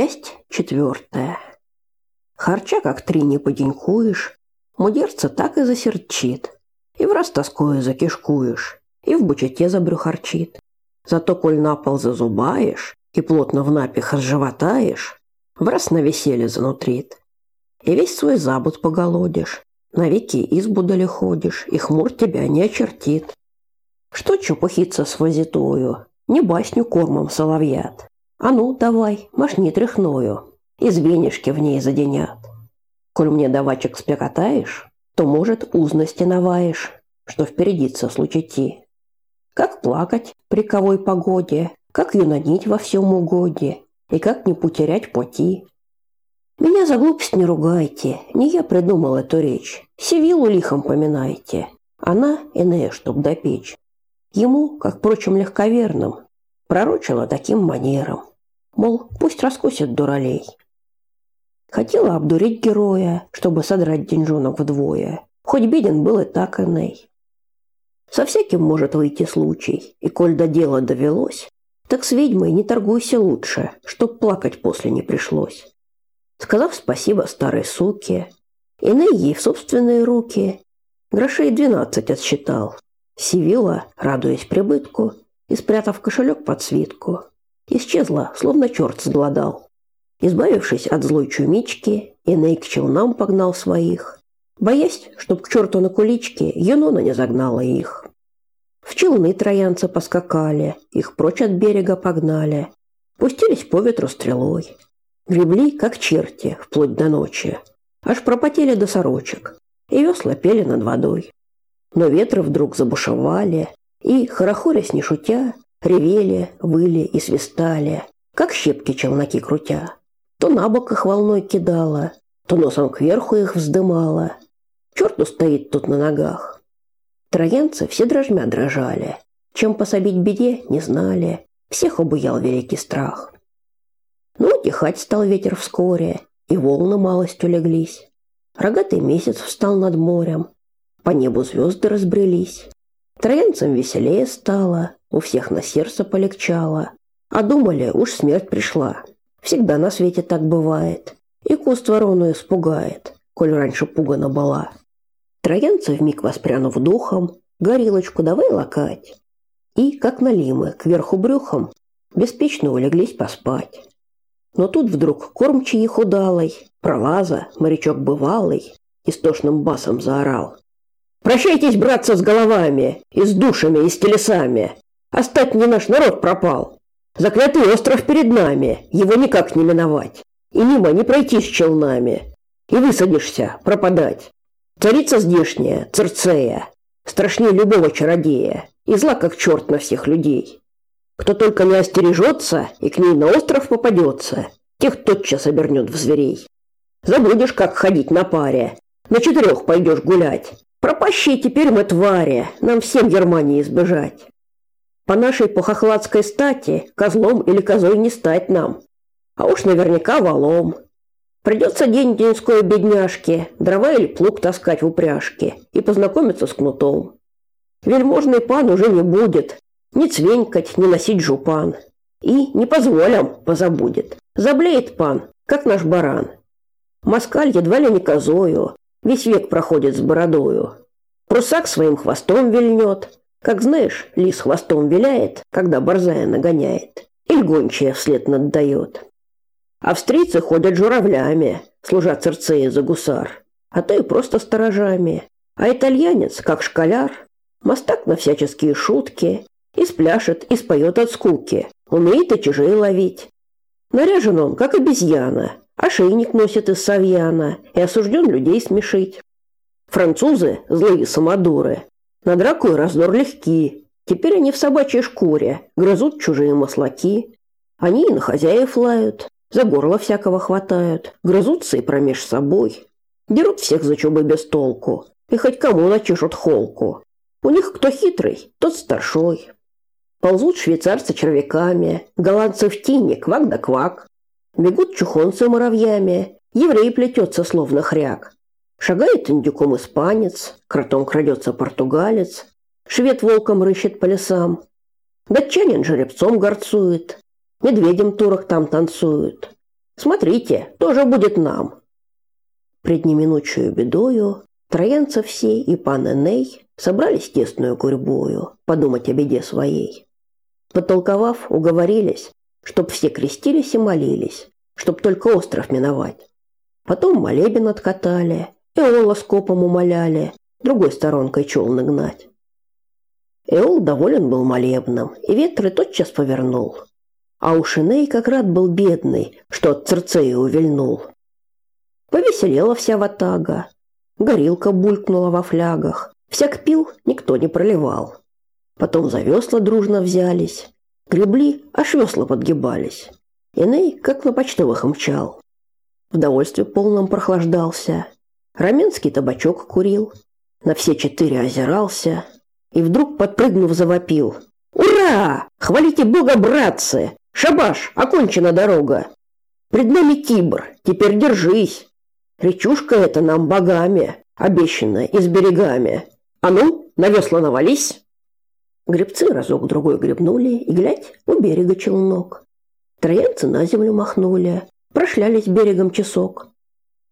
Часть четвертая. Харча как три не поденькуешь, мудерца так и засерчит, и в раз тоскою закишкуешь, и в бучете забрюхарчит. Зато коль на пол зазубаешь и плотно в напих разжевотаешь, в раз на веселье занутрит. И весь свой забот поголодишь, навеки избу ходишь, и хмур тебя не очертит. Что чепухиться с возитою, не басню кормом соловьят. А ну, давай, машни тряхною, и звенишки в ней заденят. Коль мне давачек спекотаешь, то, может, узности наваешь, что впередиться случати. Как плакать при ковой погоде, как юнонить во всем угоде, и как не потерять пути. Меня за глупость не ругайте, не я придумал эту речь. Сивилу лихом поминайте, она иная, чтоб допечь. Ему, как прочим легковерным, пророчила таким манером. Мол, пусть раскусит дуралей. Хотела обдурить героя, чтобы содрать деньжонок вдвое. Хоть беден был и так иной. Со всяким может выйти случай, и коль до дела довелось, так с ведьмой не торгуйся лучше, чтоб плакать после не пришлось. Сказав спасибо старой суке, иные ей в собственные руки, грошей двенадцать отсчитал. Сивила, радуясь прибытку, и, спрятав кошелек под свитку, исчезла, словно черт сгладал. Избавившись от злой чумички, Эней к челнам погнал своих, боясь, чтоб к черту на куличке Юнона не загнала их. В челны троянцы поскакали, их прочь от берега погнали, пустились по ветру стрелой. Гребли, как черти, вплоть до ночи, аж пропотели до сорочек, и весла пели над водой. Но ветры вдруг забушевали, и, хорохорясь не шутя, ревели, выли и свистали, как щепки челноки крутя. То на бок их волной кидала, то носом кверху их вздымала. Черту стоит тут на ногах. Троянцы все дрожмя дрожали, чем пособить беде не знали, всех обуял великий страх. Ну, утихать стал ветер вскоре, и волны малость улеглись. Рогатый месяц встал над морем, по небу звезды разбрелись. Троянцам веселее стало, у всех на сердце полегчало. А думали, уж смерть пришла. Всегда на свете так бывает. И куст ворону испугает, коль раньше пугана была. Троянцы, вмиг воспрянув духом, горилочку давай лакать. И, как налимы, кверху брюхом, беспечно улеглись поспать. Но тут вдруг кормчий их удалый, пролаза, морячок бывалый, истошным басом заорал. Прощайтесь, братцы, с головами, и с душами, и с телесами. Остатний наш народ пропал. Заклятый остров перед нами, его никак не миновать. И мимо не пройти с челнами. И высадишься, пропадать. Царица здешняя, Церцея, страшнее любого чародея, и зла как черт на всех людей. Кто только не остережется и к ней на остров попадется, тех тотчас обернет в зверей. Забудешь, как ходить на паре, на четырех пойдешь гулять, Пропащие теперь мы твари, нам всем Германии избежать. По нашей похохладской стати козлом или козой не стать нам, а уж наверняка валом. Придется день-деньской бедняжке дрова или плуг таскать в упряжке и познакомиться с кнутом. Вельможный пан уже не будет ни цвенькать, ни носить жупан. И не позволям позабудет. Заблеет пан, как наш баран. Москаль едва ли не козою, Весь век проходит с бородою. Прусак своим хвостом вильнет. Как знаешь, лис хвостом виляет, когда борзая нагоняет. Или гончая вслед наддает. Австрийцы ходят журавлями, служа Церцеи за гусар. А то и просто сторожами. А итальянец, как школяр, мастак на всяческие шутки, и спляшет, и споет от скуки, умеет и чужие ловить. Наряжен он, как обезьяна, Ошейник носит из савьяна и осужден людей смешить. Французы – злые самодуры. На драку и раздор легки. Теперь они в собачьей шкуре, грызут чужие маслаки. Они и на хозяев лают, за горло всякого хватают, грызутся и промеж собой. Дерут всех за чубы без толку, и хоть кому начешут холку. У них кто хитрый, тот старшой. Ползут швейцарцы червяками, голландцы в тине, квак да квак. Бегут чухонцы муравьями, еврей плетется, словно хряк. Шагает индюком испанец, кротом крадется португалец, швед волком рыщет по лесам. Датчанин жеребцом горцует, медведем турок там танцуют. Смотрите, тоже будет нам. Пред неминучую бедою троянцы все и пан Эней собрались тесную гурьбою подумать о беде своей. Потолковав, уговорились, чтоб все крестились и молились, чтоб только остров миновать. Потом молебен откатали, Эола скопом умоляли, другой сторонкой челны гнать. Эол доволен был молебном, и ветры тотчас повернул. А у Шиней как рад был бедный, что от Церцея увильнул. Повеселела вся ватага, горилка булькнула во флягах, всяк пил, никто не проливал. Потом за весла дружно взялись, гребли, аж весла подгибались. Иней, как на почтовых, мчал. В довольстве полном прохлаждался. Раменский табачок курил, на все четыре озирался – и вдруг, подпрыгнув, завопил. «Ура! Хвалите Бога, братцы! Шабаш, окончена дорога! Пред нами Тибр, теперь держись! Речушка эта нам богами, обещанная и с берегами. А ну, на весла навались!» Гребцы разок-другой гребнули, и, глядь, у берега челнок. Троянцы на землю махнули, прошлялись берегом часок.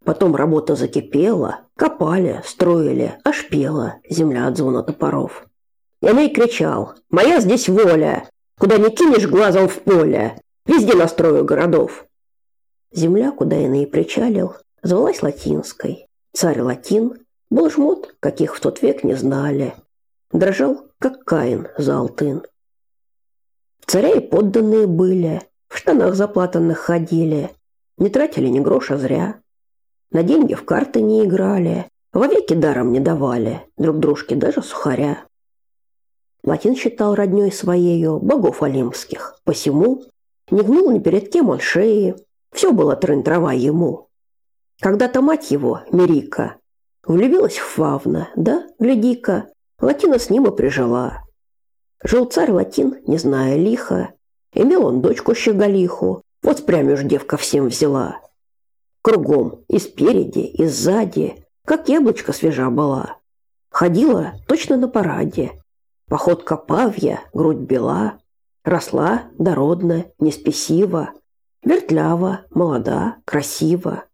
Потом работа закипела, копали, строили, аж пела земля от звона топоров. Яней кричал «Моя здесь воля! Куда не кинешь глазом в поле! Везде настрою городов!» Земля, куда Яней причалил, звалась Латинской. Царь Латин был жмот, каких в тот век не знали. Дрожал, как Каин за алтын. Царя и подданные были, в штанах заплатанных ходили, не тратили ни гроша зря. На деньги в карты не играли, вовеки даром не давали, друг дружке даже сухаря. Латин считал роднёй своею богов олимпских, посему не гнул ни перед кем он шеи, все было трын-трава ему. Когда-то мать его, Мерика, влюбилась в Фавна, да, гляди-ка, Латина с ним и прижила. Жил царь Латин, не зная лиха, имел он дочку щеголиху, вот прям уж девка всем взяла. Кругом, и спереди, и сзади, как яблочко свежа была. Ходила точно на параде, Походка павья, грудь бела, росла, дородна, неспесива, вертлява, молода, красива.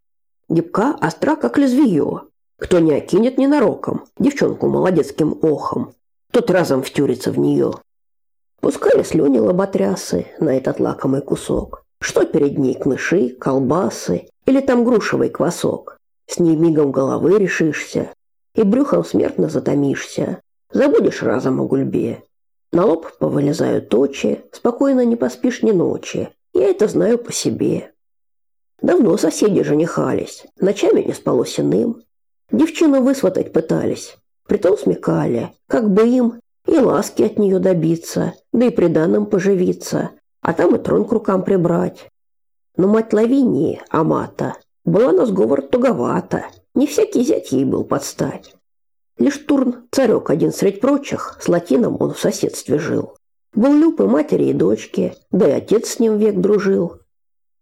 Гибка остра, как лезвие. Кто не окинет ненароком девчонку молодецким охом, тот разом втюрится в нее. Пускали слюни лоботрясы на этот лакомый кусок. Что перед ней кныши, колбасы или там грушевый квасок. С ней мигом головы решишься и брюхом смертно затомишься. Забудешь разом о гульбе. На лоб повылезают очи, спокойно не поспишь ни ночи. Я это знаю по себе. Давно соседи женихались, ночами не спалось иным. Девчину высватать пытались, притом смекали, как бы им и ласки от нее добиться, да и приданым поживиться, а там и трон к рукам прибрать. Но мать Лавинии, Амата, была на сговор туговата, не всякий зять ей был подстать. Лишь Турн, царек один средь прочих, с латином он в соседстве жил. Был люб и матери, и дочки, да и отец с ним век дружил.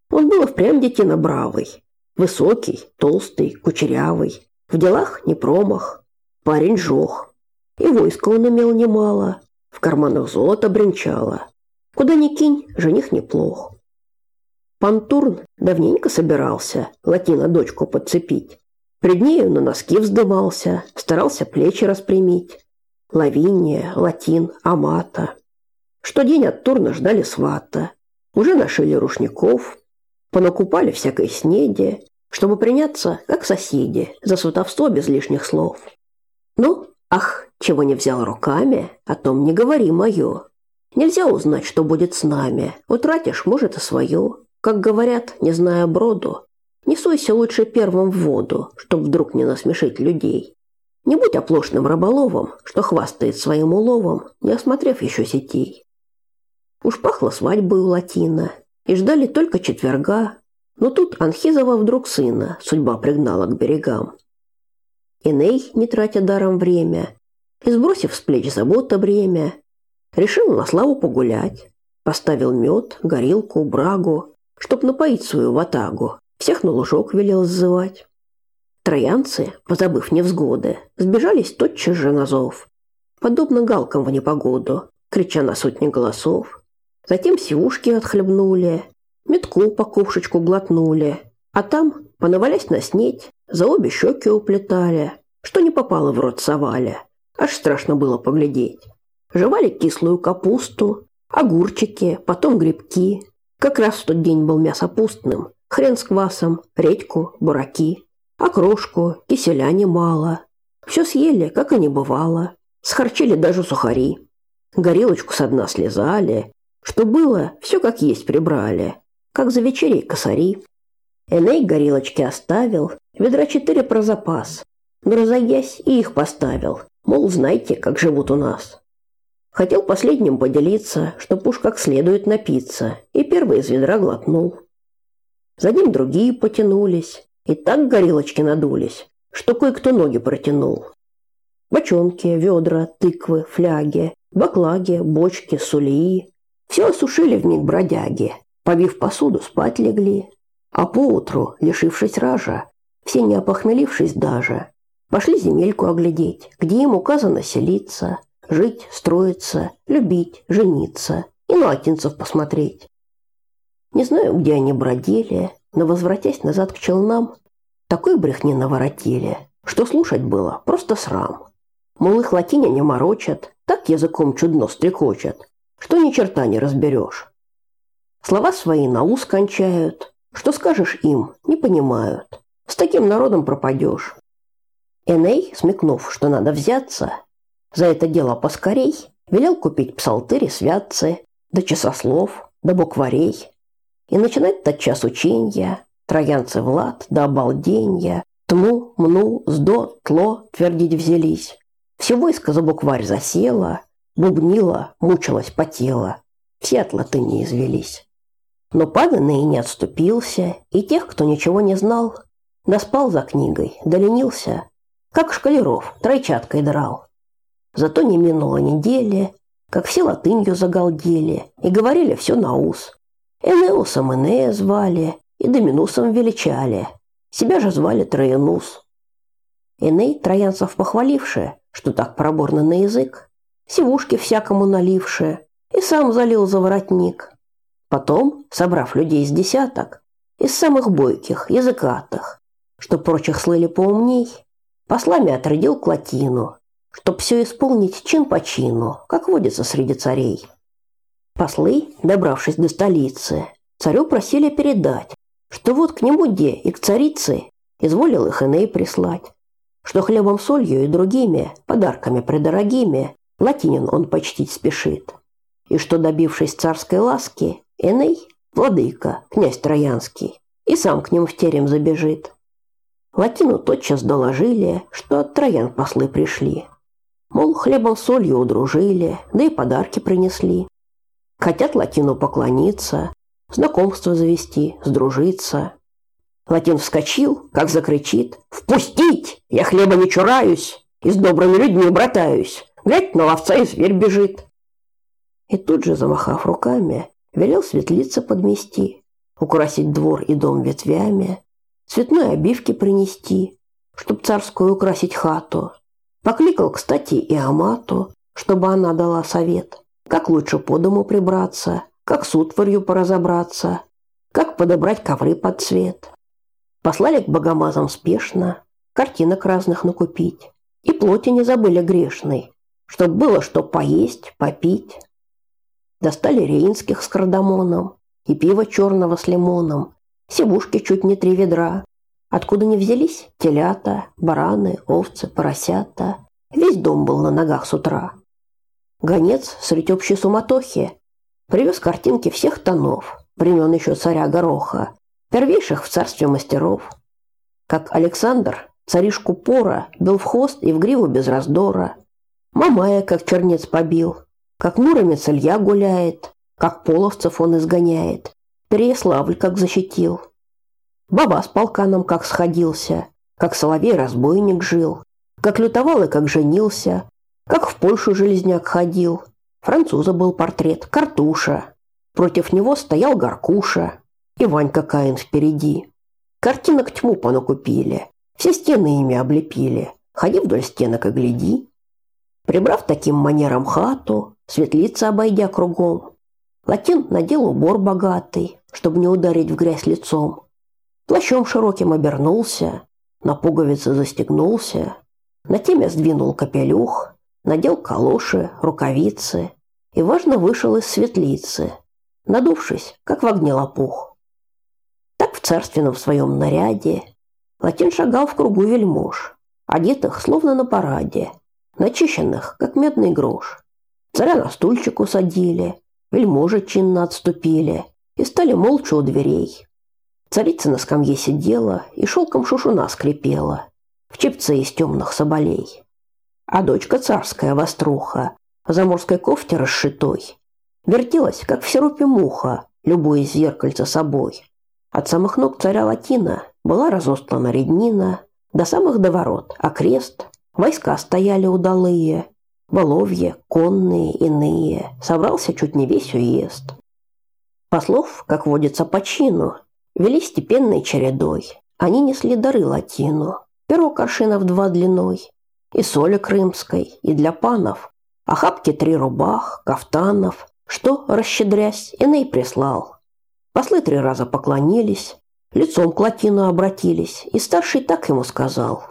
Он был впрямь детина бравый, высокий, толстый, кучерявый, в делах не промах, парень жох. И войска он имел немало, в карманах золото бренчало. Куда ни кинь, жених неплох. Пан Турн давненько собирался латина дочку подцепить. Пред нею на носки вздымался, старался плечи распрямить. Лавиния, Латин, Амата. Что день от Турна ждали свата. Уже нашили рушников, понакупали всякой снеди, чтобы приняться, как соседи, за сватовство без лишних слов. Ну, ах, чего не взял руками, о том не говори мое. Нельзя узнать, что будет с нами. Утратишь, может, и свое. Как говорят, не зная броду, не сойся лучше первым в воду, чтоб вдруг не насмешить людей. Не будь оплошным рыболовом, что хвастает своим уловом, не осмотрев еще сетей. Уж пахло свадьбой у Латина, и ждали только четверга, но тут Анхизова вдруг сына судьба пригнала к берегам. Иней, не тратя даром время, и сбросив с плеч забота бремя, решил на славу погулять. Поставил мед, горилку, брагу, чтоб напоить свою ватагу, всех на лужок велел сзывать. Троянцы, позабыв невзгоды, сбежались тотчас же на зов. Подобно галкам в непогоду, крича на сотни голосов. Затем сивушки отхлебнули, метку по ковшечку глотнули, а там, понавалясь на снеть, за обе щеки уплетали, что не попало в рот совали. Аж страшно было поглядеть. Жевали кислую капусту, огурчики, потом грибки. Как раз в тот день был мясо пустным. Хрен с квасом, редьку, бураки. Окрошку, киселя немало. Все съели, как и не бывало. Схарчили даже сухари. Горелочку со дна слезали. Что было, все как есть прибрали. Как за вечерей косари. Эней горелочки оставил, ведра четыре про запас. Но разойясь и их поставил. Мол, знаете, как живут у нас. Хотел последним поделиться, чтоб уж как следует напиться, и первый из ведра глотнул. За ним другие потянулись, и так горелочки надулись, что кое-кто ноги протянул. Бочонки, ведра, тыквы, фляги, баклаги, бочки, сулии. Все осушили в миг бродяги, побив посуду, спать легли. А поутру, лишившись ража, все не опохмелившись даже, пошли земельку оглядеть, где им указано селиться, жить, строиться, любить, жениться и на отинцев посмотреть. Не знаю, где они бродили, но, возвратясь назад к челнам, такой брехни наворотили, что слушать было просто срам. Мол, их латиня не морочат, так языком чудно стрекочат, что ни черта не разберешь. Слова свои на ус кончают, что скажешь им, не понимают. С таким народом пропадешь. Эней, смекнув, что надо взяться, за это дело поскорей, велел купить псалтыри святцы, да часослов, да букварей, и начинать тотчас ученья, троянцы Влад, да обалденья, тму, мну, сдо, тло твердить взялись. Все войско за букварь засело, бубнило, мучилось, потело. Все от латыни извелись. Но паданный не отступился, и тех, кто ничего не знал, доспал за книгой, доленился, как шкалеров, тройчаткой драл. Зато не минула недели, как все латынью загалдели и говорили все на ус. Энеусом Энея звали и Доминусом величали. Себя же звали Троянус. Эней, троянцев похваливши, что так проборно на язык, сивушки всякому наливши, и сам залил за воротник. Потом, собрав людей с десяток, из самых бойких, языкатых, что прочих слыли поумней, послами отрядил к латину, чтоб все исполнить чин по чину, как водится среди царей. Послы, добравшись до столицы, царю просили передать, что вот к нему де и к царице изволил их Эней прислать, что хлебом солью и другими подарками предорогими латинин он почтить спешит, и что, добившись царской ласки, Эней, владыка, князь Троянский, и сам к ним в терем забежит. Латину тотчас доложили, что от Троян послы пришли. Мол, хлебом солью удружили, да и подарки принесли. Хотят Латину поклониться, знакомство завести, сдружиться. Латин вскочил, как закричит. «Впустить! Я хлеба не чураюсь и с добрыми людьми братаюсь. Глядь, на ловца и зверь бежит». И тут же, замахав руками, велел светлица подмести, украсить двор и дом ветвями, цветной обивки принести, чтоб царскую украсить хату. Покликал, кстати, и Амату, чтобы она дала совет, как лучше по дому прибраться, как с утварью поразобраться, как подобрать ковры под цвет. Послали к богомазам спешно, картинок разных накупить. И плоти не забыли грешной, чтоб было что поесть, попить. Достали рейнских с кардамоном и пиво черного с лимоном, Сивушки чуть не три ведра. Откуда не взялись? Телята, бараны, овцы, поросята. Весь дом был на ногах с утра. Гонец среди общей суматохи привез картинки всех тонов, времен еще царя Гороха, первейших в царстве мастеров. Как Александр царишку Пора бил в хвост и в гриву без раздора. Мамая, как чернец побил, как муромец Илья гуляет, как половцев он изгоняет, Переяславль как защитил. Баба с полканом как сходился, как соловей-разбойник жил, как лютовал и как женился, как в Польшу железняк ходил. Француза был портрет, картуша. Против него стоял Горкуша и Ванька Каин впереди. Картинок тьму понакупили, все стены ими облепили. Ходи вдоль стенок и гляди. Прибрав таким манером хату, светлица обойдя кругом, Латин надел убор богатый, чтобы не ударить в грязь лицом. Плащом широким обернулся, на пуговицы застегнулся, на теме сдвинул капелюх, надел калоши, рукавицы и, важно, вышел из светлицы, надувшись, как в огне лопух. Так в царственном своем наряде Латин шагал в кругу вельмож, одетых словно на параде, начищенных, как медный грош. Царя на стульчик усадили, вельможи чинно отступили и стали молча у дверей. Царица на скамье сидела и шелком шушуна скрипела в чепце из темных соболей. А дочка царская воструха в заморской кофте расшитой вертелась, как в сиропе муха, любуясь зеркальце собой. От самых ног царя Латина была разостлана реднина, до самых доворот, а крест, войска стояли удалые, воловье, конные, иные, собрался чуть не весь уезд. Послов, как водится по чину, вели степенной чередой. Они несли дары латину, перо в два длиной, и соли крымской, и для панов, охапки три рубах, кафтанов, что, расщедрясь, иной прислал. Послы три раза поклонились, лицом к латину обратились, и старший так ему сказал.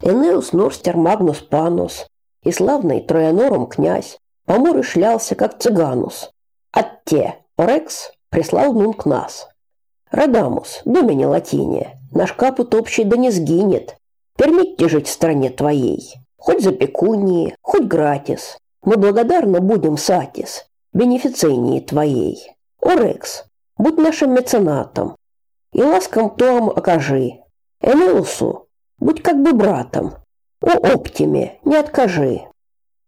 Энеус Норстер Магнус Панус, и славный Троянорум князь, помор шлялся, как цыганус. От те, Орекс, прислал нунк нас. Радамус, домине латине, наш капут общий да не сгинет. Пермитьте жить в стране твоей, хоть за пекунии, хоть гратис. Мы благодарны будем, Сатис, бенефицении твоей. Орекс, будь нашим меценатом, и ласком туам окажи. Энеусу, будь как бы братом. О Оптиме, не откажи.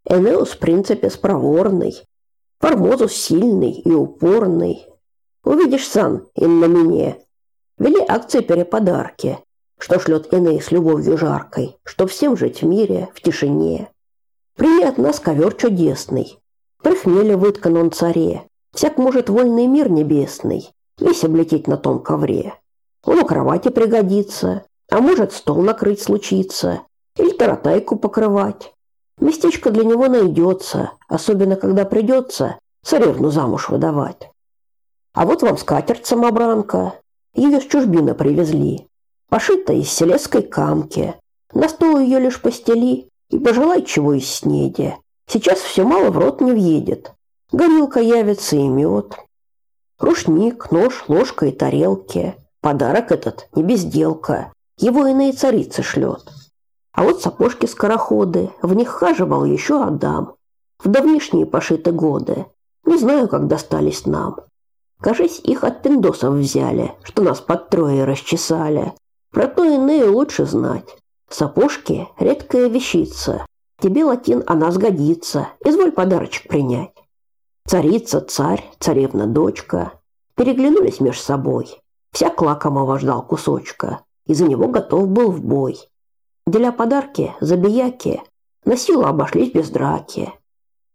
Энеус в принципе спроворный, Формозус сильный и упорный. Увидишь сам, и на мне. Вели акции переподарки, что шлет иные с любовью жаркой, что всем жить в мире, в тишине. Прими от нас ковер чудесный, при хмеле выткан он царе, всяк может вольный мир небесный, весь облететь на том ковре. Он у кровати пригодится, а может стол накрыть случится, или таратайку покрывать. Местечко для него найдется, особенно когда придется царевну замуж выдавать. А вот вам скатерть-самобранка. Ее с чужбина привезли. Пошита из селезской камки. На стол ее лишь постели и пожелай чего из снеди. Сейчас все мало в рот не въедет. Горилка явится и мед. Рушник, нож, ложка и тарелки. Подарок этот не безделка. Его иные царицы шлет. А вот сапожки-скороходы, в них хаживал еще Адам. В давнишние пошиты годы. Не знаю, как достались нам. Кажись, их от пиндосов взяли, что нас под трое расчесали. Про то иные лучше знать. Сапожки – редкая вещица. Тебе, латин, она сгодится. Изволь подарочек принять. Царица, царь, царевна, дочка. Переглянулись меж собой. Вся лакомого ждал кусочка. И за него готов был в бой. Деля подарки, забияки, на силу обошлись без драки.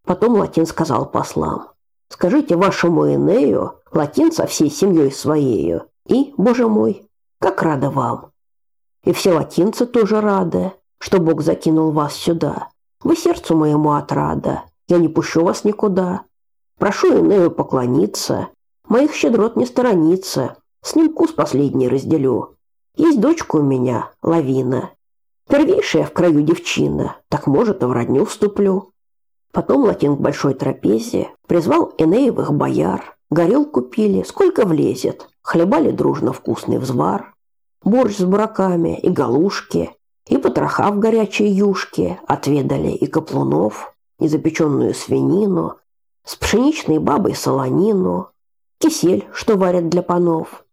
Потом Латин сказал послам, «Скажите вашему Энею, Латин со всей семьей своею, и, боже мой, как рада вам. И все латинцы тоже рады, что Бог закинул вас сюда. Вы сердцу моему отрада, я не пущу вас никуда. Прошу Энею поклониться, моих щедрот не сторониться, с ним кус последний разделю. Есть дочка у меня, Лавина, Первейшая в краю девчина, так может, и в родню вступлю. Потом Латин к большой трапезе призвал Энеевых бояр. Горелку пили, сколько влезет. Хлебали дружно вкусный взвар. Борщ с бураками и галушки. И потроха в горячей юшке отведали и каплунов, и запеченную свинину, с пшеничной бабой солонину, кисель, что варят для панов.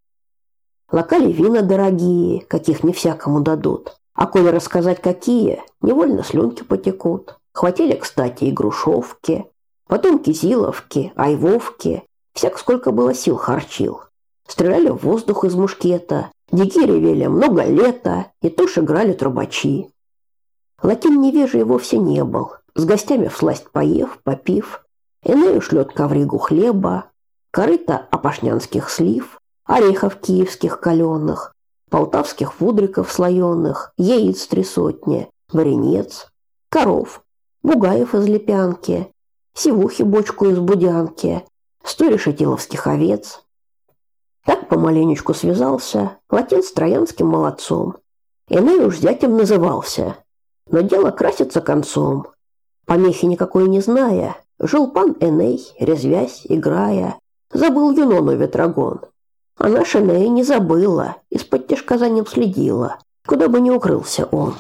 Локали вина дорогие, каких не всякому дадут. А коли рассказать какие, невольно слюнки потекут. Хватили, кстати, и грушовки, потом кизиловки, айвовки. Всяк сколько было сил харчил. Стреляли в воздух из мушкета, дики ревели много лета, и тушь играли трубачи. Латин невежий вовсе не был. С гостями всласть поев, попив, Энею шлет ковригу хлеба, корыто опашнянских слив, орехов киевских каленых, полтавских фудриков слоеных, яиц три сотни, варенец, коров, бугаев из лепянки, сивухи бочку из будянки, сто решетиловских овец. Так помаленечку связался Латин с троянским молодцом. Эней уж зятем назывался, но дело красится концом. Помехи никакой не зная, жил пан Эней, резвясь, играя, забыл Юнону Ветрогон. А наша Эней не забыла, из-под тяжка за ним следила, куда бы ни укрылся он.